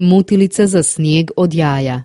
Mutilica za snijeg od jaja.